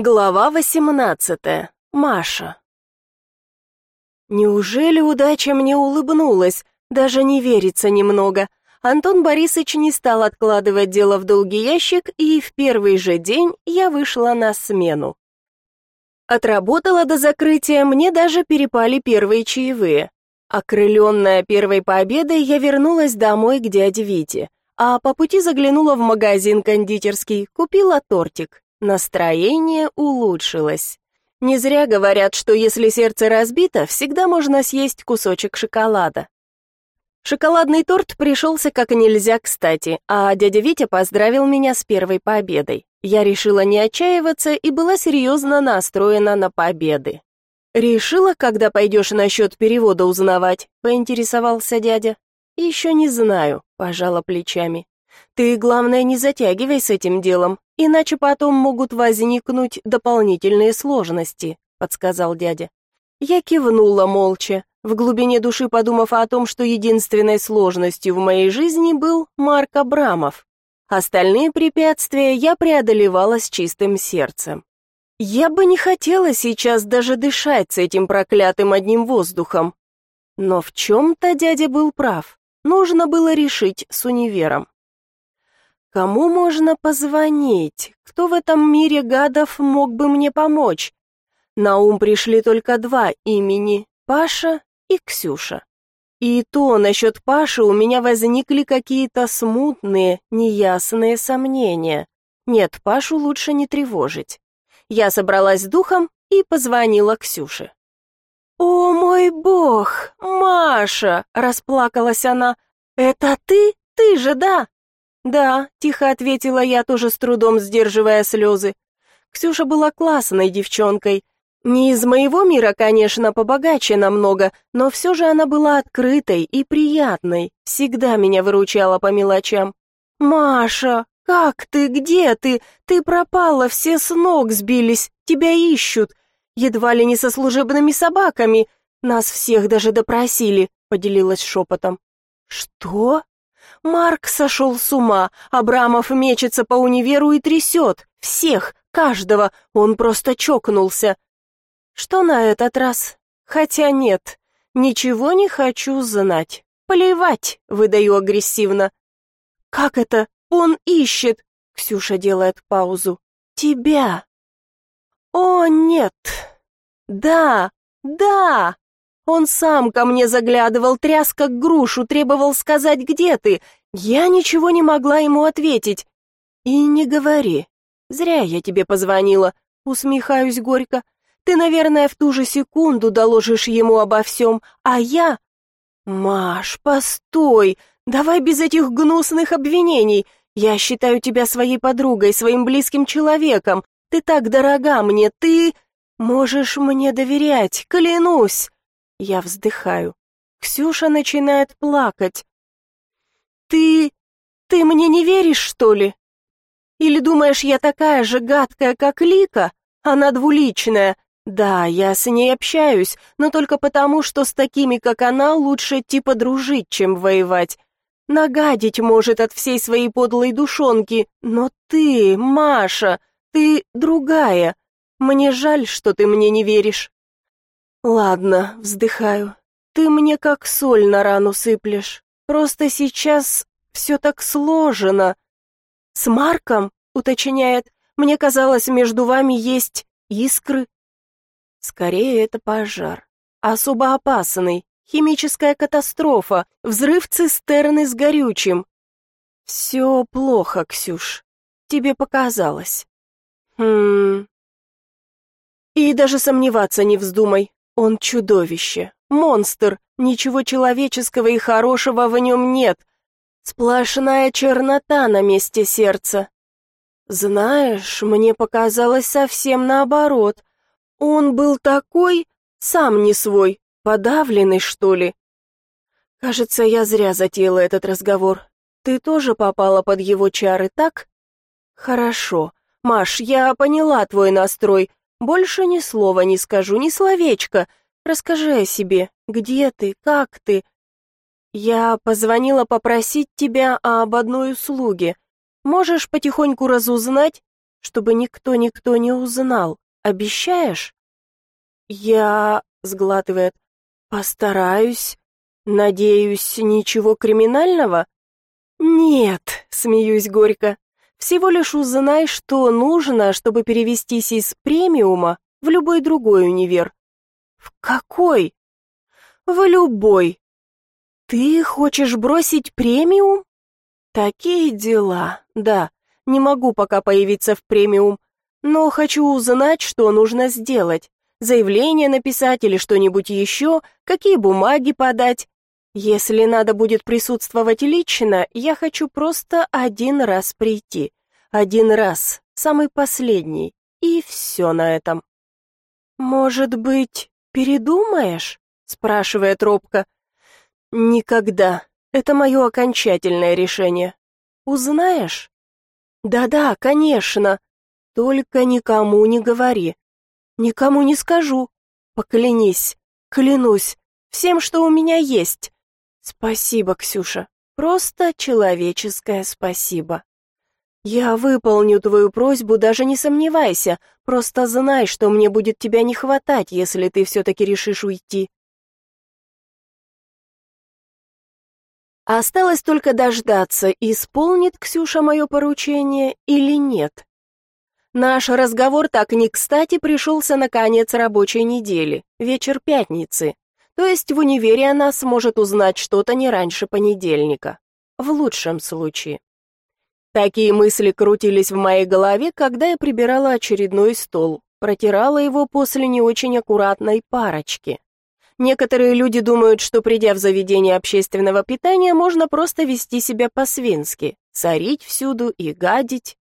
Глава 18. Маша. Неужели удача мне улыбнулась? Даже не верится немного. Антон Борисович не стал откладывать дело в долгий ящик, и в первый же день я вышла на смену. Отработала до закрытия, мне даже перепали первые чаевые. Окрыленная первой победой, я вернулась домой к дяде Вите, а по пути заглянула в магазин кондитерский, купила тортик. Настроение улучшилось. Не зря говорят, что если сердце разбито, всегда можно съесть кусочек шоколада. Шоколадный торт пришелся как нельзя кстати, а дядя Витя поздравил меня с первой победой. Я решила не отчаиваться и была серьезно настроена на победы. «Решила, когда пойдешь насчет перевода узнавать?» — поинтересовался дядя. «Еще не знаю», — пожала плечами. «Ты, главное, не затягивай с этим делом, иначе потом могут возникнуть дополнительные сложности», — подсказал дядя. Я кивнула молча, в глубине души подумав о том, что единственной сложностью в моей жизни был Марк Абрамов. Остальные препятствия я преодолевала с чистым сердцем. Я бы не хотела сейчас даже дышать с этим проклятым одним воздухом. Но в чем-то дядя был прав. Нужно было решить с универом. Кому можно позвонить? Кто в этом мире гадов мог бы мне помочь? На ум пришли только два имени — Паша и Ксюша. И то насчет Паши у меня возникли какие-то смутные, неясные сомнения. Нет, Пашу лучше не тревожить. Я собралась с духом и позвонила Ксюше. «О мой бог, Маша!» — расплакалась она. «Это ты? Ты же, да?» «Да», — тихо ответила я, тоже с трудом сдерживая слезы. Ксюша была классной девчонкой. Не из моего мира, конечно, побогаче намного, но все же она была открытой и приятной, всегда меня выручала по мелочам. «Маша, как ты, где ты? Ты пропала, все с ног сбились, тебя ищут. Едва ли не со служебными собаками. Нас всех даже допросили», — поделилась шепотом. «Что?» Марк сошел с ума, Абрамов мечется по универу и трясет. Всех, каждого, он просто чокнулся. Что на этот раз? Хотя нет, ничего не хочу знать. Плевать, выдаю агрессивно. Как это? Он ищет. Ксюша делает паузу. Тебя. О, нет. Да, да. Он сам ко мне заглядывал, тряс как грушу, требовал сказать, где ты. Я ничего не могла ему ответить. И не говори. Зря я тебе позвонила. Усмехаюсь горько. Ты, наверное, в ту же секунду доложишь ему обо всем, а я... Маш, постой, давай без этих гнусных обвинений. Я считаю тебя своей подругой, своим близким человеком. Ты так дорога мне, ты... Можешь мне доверять, клянусь. Я вздыхаю. Ксюша начинает плакать. «Ты... ты мне не веришь, что ли? Или думаешь, я такая же гадкая, как Лика? Она двуличная. Да, я с ней общаюсь, но только потому, что с такими, как она, лучше типа дружить, чем воевать. Нагадить может от всей своей подлой душонки, но ты, Маша, ты другая. Мне жаль, что ты мне не веришь. Ладно, вздыхаю. Ты мне как соль на рану сыплешь. Просто сейчас все так сложено. С Марком, уточняет, мне казалось, между вами есть искры. Скорее, это пожар. Особо опасный. Химическая катастрофа. Взрыв цистерны с горючим. Все плохо, Ксюш. Тебе показалось. Хм... И даже сомневаться не вздумай. Он чудовище, монстр, ничего человеческого и хорошего в нем нет. Сплошная чернота на месте сердца. Знаешь, мне показалось совсем наоборот. Он был такой, сам не свой, подавленный, что ли. Кажется, я зря затеяла этот разговор. Ты тоже попала под его чары, так? Хорошо. Маш, я поняла твой настрой, больше ни слова не скажу, ни словечко. Расскажи о себе. Где ты? Как ты? Я позвонила попросить тебя об одной услуге. Можешь потихоньку разузнать? чтобы никто-никто не узнал. Обещаешь?» «Я...» — сглатывает. «Постараюсь. Надеюсь, ничего криминального?» «Нет», — смеюсь горько. «Всего лишь узнай, что нужно, чтобы перевестись из премиума в любой другой универ». «В какой?» «В любой». «Ты хочешь бросить премиум?» «Такие дела, да. Не могу пока появиться в премиум, но хочу узнать, что нужно сделать. Заявление написать или что-нибудь еще, какие бумаги подать. Если надо будет присутствовать лично, я хочу просто один раз прийти. Один раз, самый последний, и все на этом. «Может быть, передумаешь?» — спрашивает робко. «Никогда. Это мое окончательное решение. Узнаешь?» «Да-да, конечно. Только никому не говори. Никому не скажу. Поклянись, клянусь, всем, что у меня есть. Спасибо, Ксюша. Просто человеческое спасибо. Я выполню твою просьбу, даже не сомневайся. Просто знай, что мне будет тебя не хватать, если ты все-таки решишь уйти. Осталось только дождаться, исполнит Ксюша мое поручение или нет. Наш разговор так не кстати пришелся на конец рабочей недели, вечер пятницы. То есть в универе она сможет узнать что-то не раньше понедельника. В лучшем случае. Такие мысли крутились в моей голове, когда я прибирала очередной стол, протирала его после не очень аккуратной парочки. Некоторые люди думают, что придя в заведение общественного питания, можно просто вести себя по-свински, царить всюду и гадить.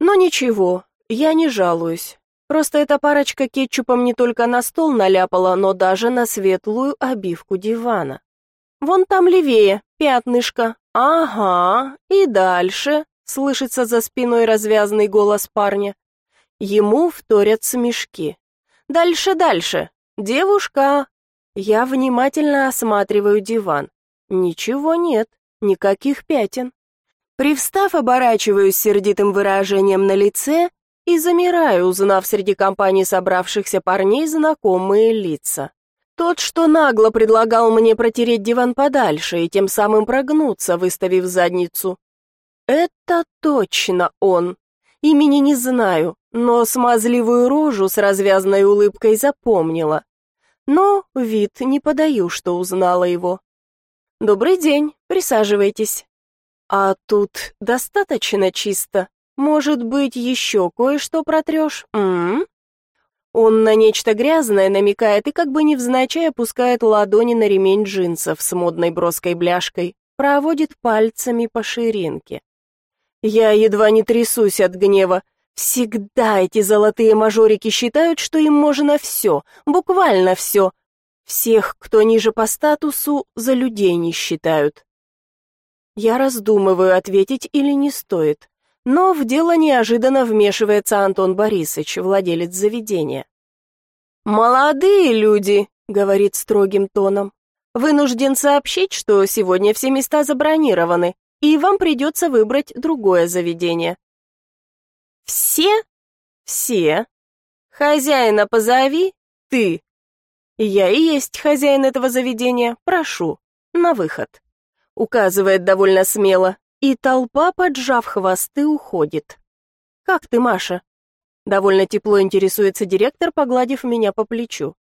Но ничего, я не жалуюсь. Просто эта парочка кетчупом не только на стол наляпала, но даже на светлую обивку дивана. Вон там левее, пятнышко. Ага, и дальше, слышится за спиной развязный голос парня. Ему вторят смешки. Дальше, дальше. «Девушка!» Я внимательно осматриваю диван. Ничего нет, никаких пятен. Привстав, оборачиваюсь сердитым выражением на лице и замираю, узнав среди компании собравшихся парней знакомые лица. Тот, что нагло предлагал мне протереть диван подальше и тем самым прогнуться, выставив задницу. Это точно он. Имени не знаю, но смазливую рожу с развязной улыбкой запомнила. Но вид не подаю, что узнала его. «Добрый день, присаживайтесь». «А тут достаточно чисто. Может быть, еще кое-что протрешь? М, -м, Он на нечто грязное намекает и как бы невзначай опускает ладони на ремень джинсов с модной броской бляшкой, проводит пальцами по ширинке. Я едва не трясусь от гнева. Всегда эти золотые мажорики считают, что им можно все, буквально все. Всех, кто ниже по статусу, за людей не считают. Я раздумываю, ответить или не стоит. Но в дело неожиданно вмешивается Антон Борисович, владелец заведения. «Молодые люди», — говорит строгим тоном, — «вынужден сообщить, что сегодня все места забронированы, и вам придется выбрать другое заведение». «Все?» «Все. Хозяина позови, ты». «Я и есть хозяин этого заведения, прошу, на выход». Указывает довольно смело, и толпа, поджав хвосты, уходит. «Как ты, Маша?» Довольно тепло интересуется директор, погладив меня по плечу.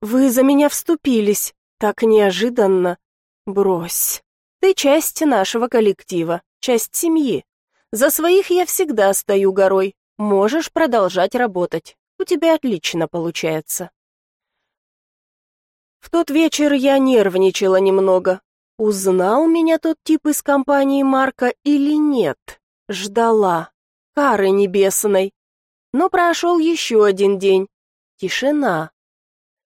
«Вы за меня вступились. Так неожиданно. Брось. Ты часть нашего коллектива, часть семьи. За своих я всегда стою горой. Можешь продолжать работать. У тебя отлично получается. В тот вечер я нервничала немного. Узнал меня тот тип из компании Марка или нет? Ждала. Кары небесной. Но прошел еще один день. Тишина.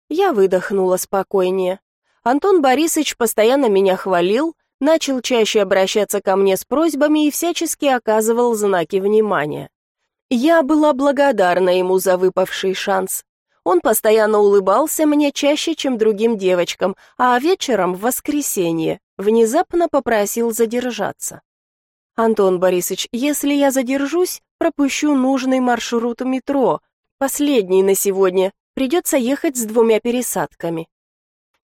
Я выдохнула спокойнее. Антон Борисович постоянно меня хвалил, начал чаще обращаться ко мне с просьбами и всячески оказывал знаки внимания. Я была благодарна ему за выпавший шанс. Он постоянно улыбался мне чаще, чем другим девочкам, а вечером, в воскресенье, внезапно попросил задержаться. «Антон Борисович, если я задержусь, пропущу нужный маршрут метро, последний на сегодня, придется ехать с двумя пересадками.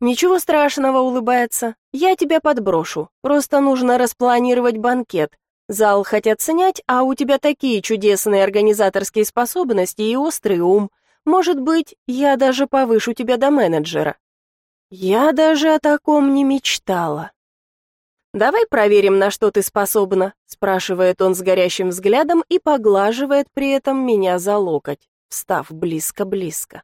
«Ничего страшного», — улыбается. «Я тебя подброшу. Просто нужно распланировать банкет. Зал хотят снять, а у тебя такие чудесные организаторские способности и острый ум. Может быть, я даже повышу тебя до менеджера». Я даже о таком не мечтала. «Давай проверим, на что ты способна», — спрашивает он с горящим взглядом и поглаживает при этом меня за локоть, встав близко-близко.